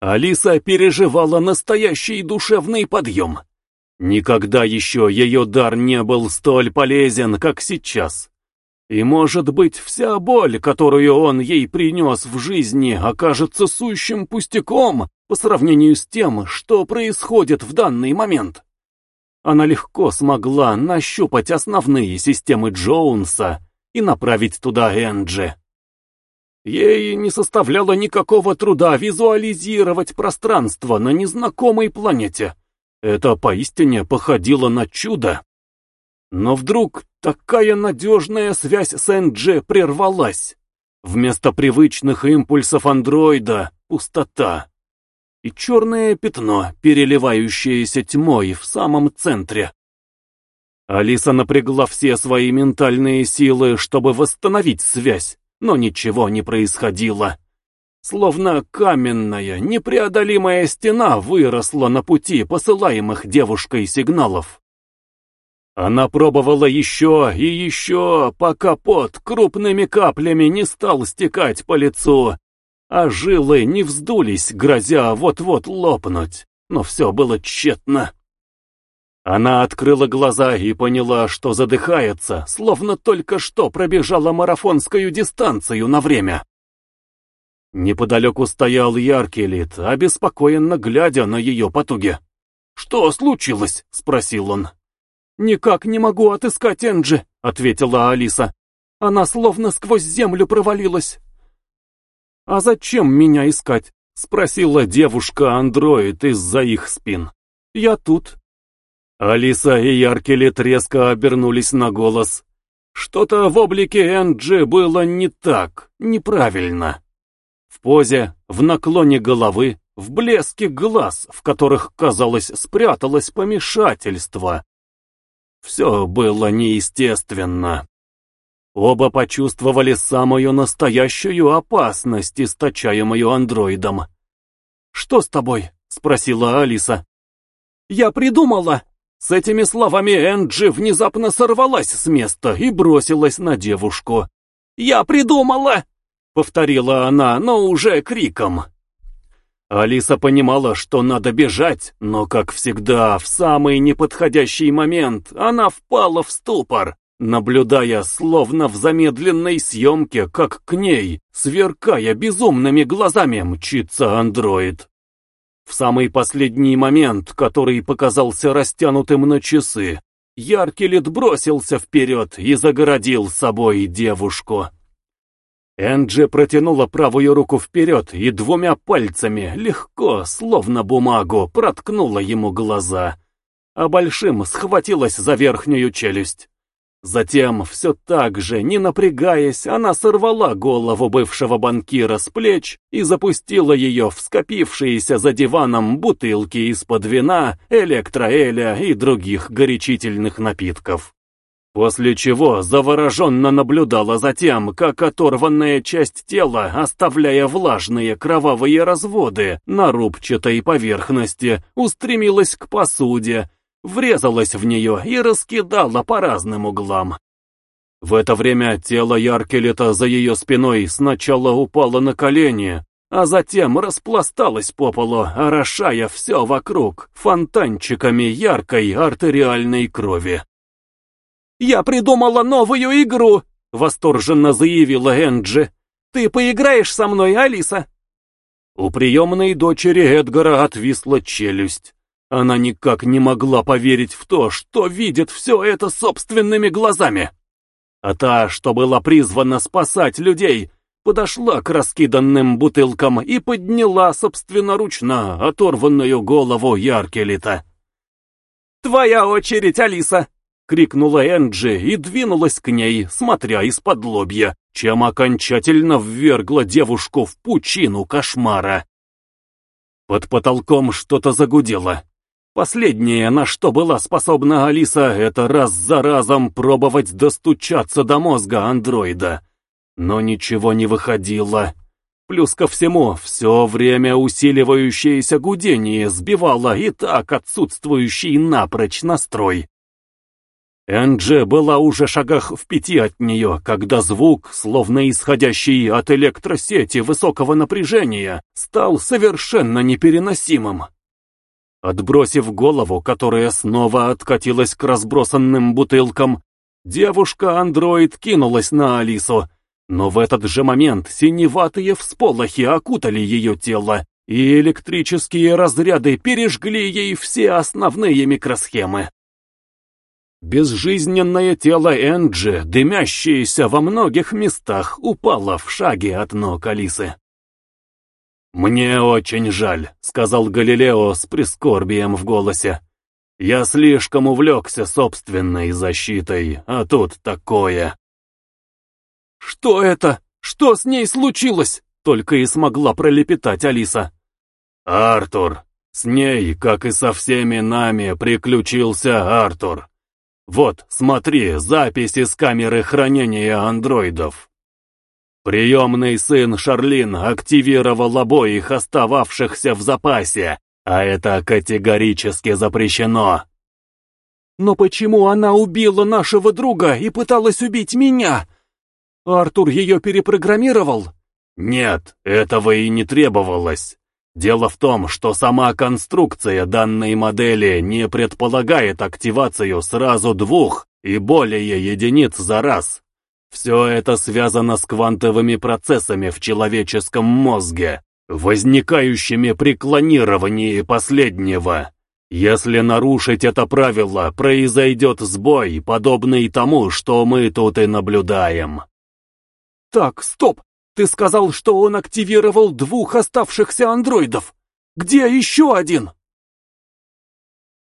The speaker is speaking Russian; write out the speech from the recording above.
Алиса переживала настоящий душевный подъем. Никогда еще ее дар не был столь полезен, как сейчас. И, может быть, вся боль, которую он ей принес в жизни, окажется сущим пустяком по сравнению с тем, что происходит в данный момент. Она легко смогла нащупать основные системы Джоунса и направить туда Энджи. Ей не составляло никакого труда визуализировать пространство на незнакомой планете. Это поистине походило на чудо. Но вдруг такая надежная связь с Энджи прервалась. Вместо привычных импульсов андроида — пустота. И черное пятно, переливающееся тьмой в самом центре. Алиса напрягла все свои ментальные силы, чтобы восстановить связь но ничего не происходило. Словно каменная, непреодолимая стена выросла на пути посылаемых девушкой сигналов. Она пробовала еще и еще, пока пот крупными каплями не стал стекать по лицу, а жилы не вздулись, грозя вот-вот лопнуть, но все было тщетно. Она открыла глаза и поняла, что задыхается, словно только что пробежала марафонскую дистанцию на время. Неподалеку стоял яркий лид, обеспокоенно глядя на ее потуги. «Что случилось?» — спросил он. «Никак не могу отыскать Энджи», — ответила Алиса. «Она словно сквозь землю провалилась». «А зачем меня искать?» — спросила девушка-андроид из-за их спин. «Я тут, Алиса и Яркелет резко обернулись на голос. Что-то в облике Энджи было не так, неправильно. В позе, в наклоне головы, в блеске глаз, в которых, казалось, спряталось помешательство. Все было неестественно. Оба почувствовали самую настоящую опасность, источаемую андроидом. «Что с тобой?» — спросила Алиса. «Я придумала!» С этими словами Энджи внезапно сорвалась с места и бросилась на девушку. «Я придумала!» — повторила она, но уже криком. Алиса понимала, что надо бежать, но, как всегда, в самый неподходящий момент она впала в ступор, наблюдая, словно в замедленной съемке, как к ней, сверкая безумными глазами, мчится андроид. В самый последний момент, который показался растянутым на часы, Яркелет бросился вперед и загородил собой девушку. Энджи протянула правую руку вперед и двумя пальцами, легко, словно бумагу, проткнула ему глаза, а большим схватилась за верхнюю челюсть. Затем, все так же, не напрягаясь, она сорвала голову бывшего банкира с плеч и запустила ее в скопившиеся за диваном бутылки из-под вина, электроэля и других горячительных напитков. После чего завороженно наблюдала за тем, как оторванная часть тела, оставляя влажные кровавые разводы на рубчатой поверхности, устремилась к посуде, врезалась в нее и раскидала по разным углам. В это время тело Яркелета за ее спиной сначала упало на колени, а затем распласталось по полу, орошая все вокруг фонтанчиками яркой артериальной крови. «Я придумала новую игру!» — восторженно заявила Энджи. «Ты поиграешь со мной, Алиса?» У приемной дочери Эдгара отвисла челюсть. Она никак не могла поверить в то, что видит все это собственными глазами. А та, что была призвана спасать людей, подошла к раскиданным бутылкам и подняла собственноручно оторванную голову Яркелита. «Твоя очередь, Алиса!» — крикнула Энджи и двинулась к ней, смотря из-под лобья, чем окончательно ввергла девушку в пучину кошмара. Под потолком что-то загудело. Последнее, на что была способна Алиса, это раз за разом пробовать достучаться до мозга андроида. Но ничего не выходило. Плюс ко всему, все время усиливающееся гудение сбивало и так отсутствующий напрочь настрой. Энджи была уже шагах в пяти от нее, когда звук, словно исходящий от электросети высокого напряжения, стал совершенно непереносимым. Отбросив голову, которая снова откатилась к разбросанным бутылкам, девушка-андроид кинулась на Алису, но в этот же момент синеватые всполохи окутали ее тело, и электрические разряды пережгли ей все основные микросхемы. Безжизненное тело Энджи, дымящееся во многих местах, упало в шаге от ног Алисы. «Мне очень жаль», — сказал Галилео с прискорбием в голосе. «Я слишком увлекся собственной защитой, а тут такое». «Что это? Что с ней случилось?» — только и смогла пролепетать Алиса. «Артур. С ней, как и со всеми нами, приключился Артур. Вот, смотри, записи с камеры хранения андроидов. Приемный сын Шарлин активировал обоих остававшихся в запасе, а это категорически запрещено. Но почему она убила нашего друга и пыталась убить меня? Артур ее перепрограммировал? Нет, этого и не требовалось. Дело в том, что сама конструкция данной модели не предполагает активацию сразу двух и более единиц за раз. Все это связано с квантовыми процессами в человеческом мозге, возникающими при клонировании последнего. Если нарушить это правило, произойдет сбой, подобный тому, что мы тут и наблюдаем. Так, стоп! Ты сказал, что он активировал двух оставшихся андроидов. Где еще один?